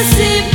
see